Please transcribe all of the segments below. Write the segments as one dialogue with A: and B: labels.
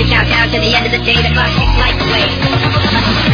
A: to count down to the end of the day that clock ticks like
B: waves.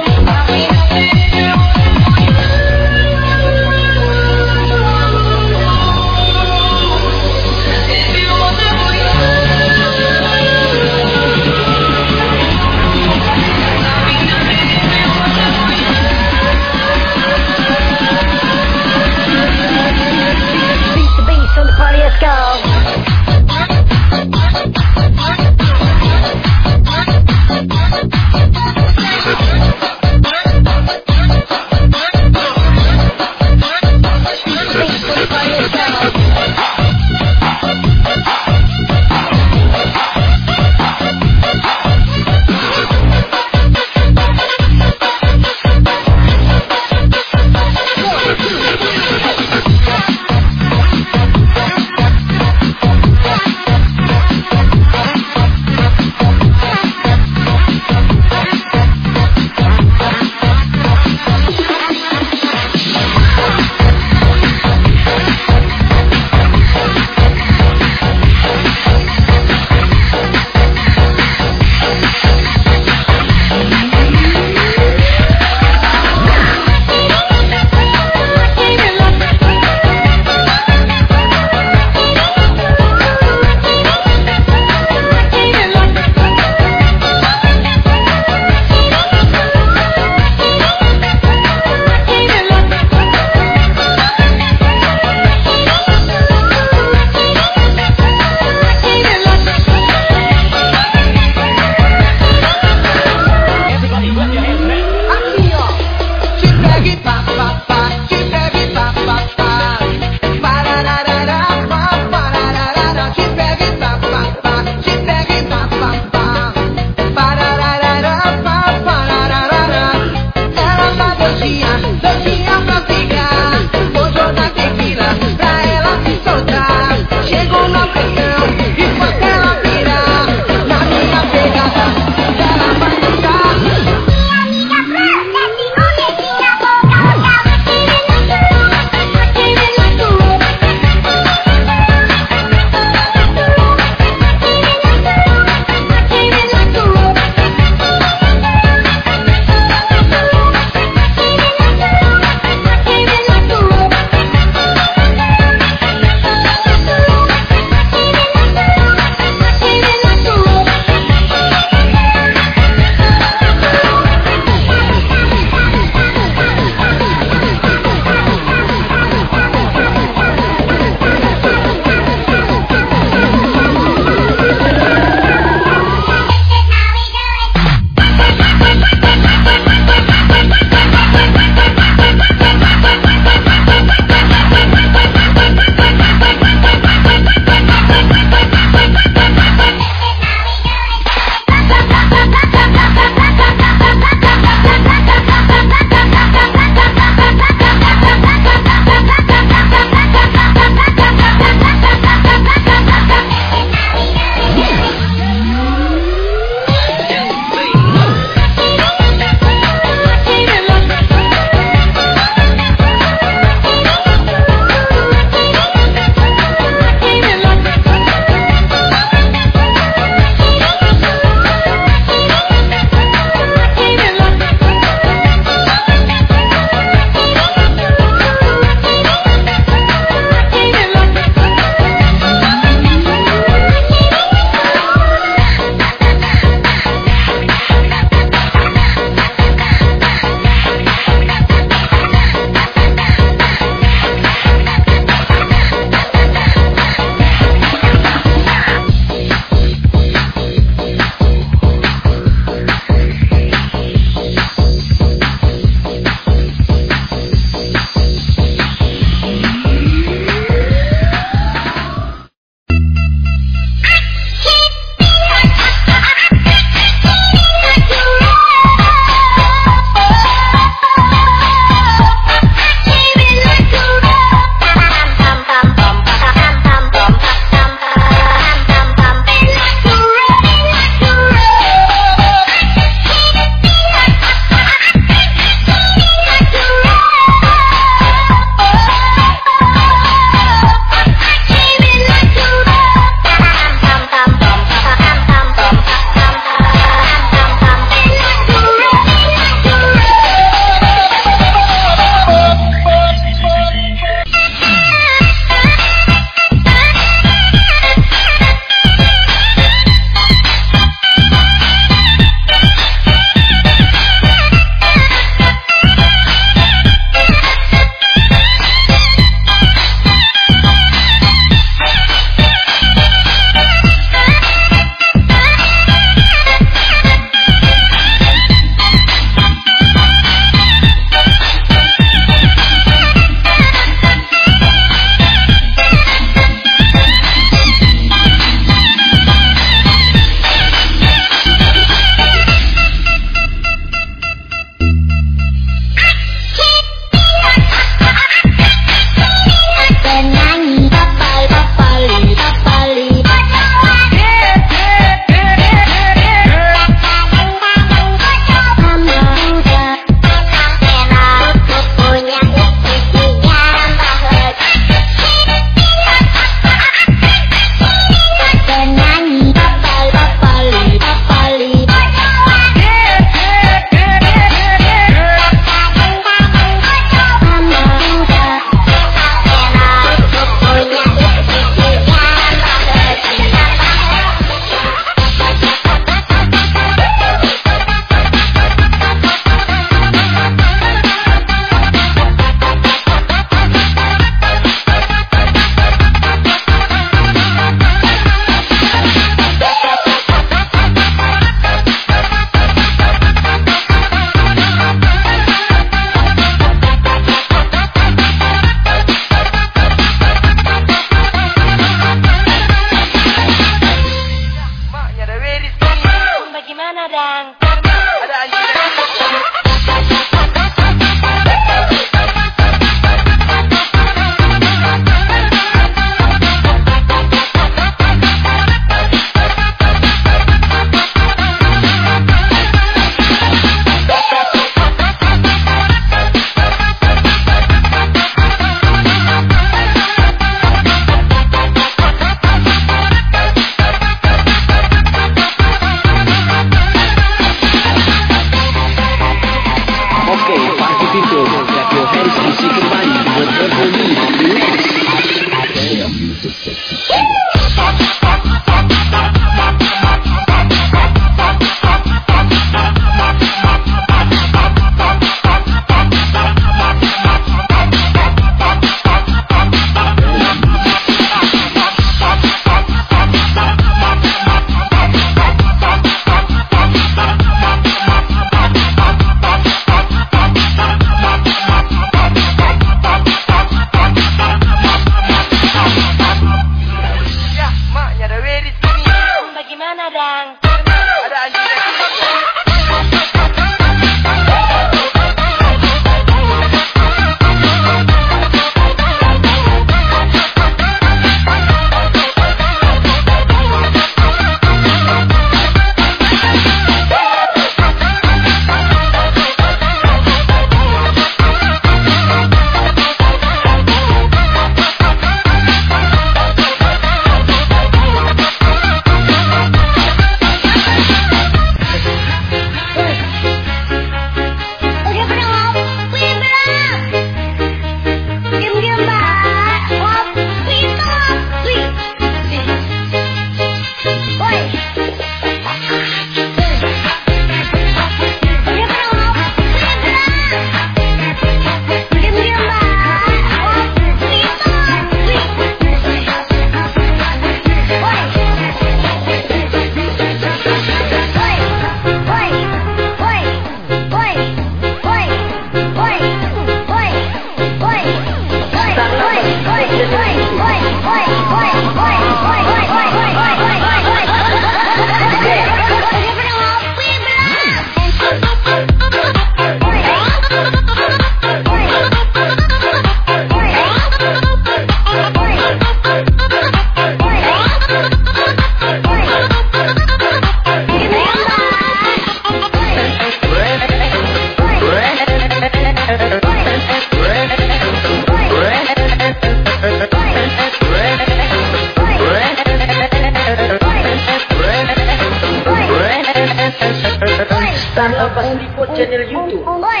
C: Sana Basilipo channel YouTube.
B: Oi!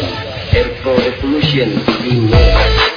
D: done and for revolution to be made.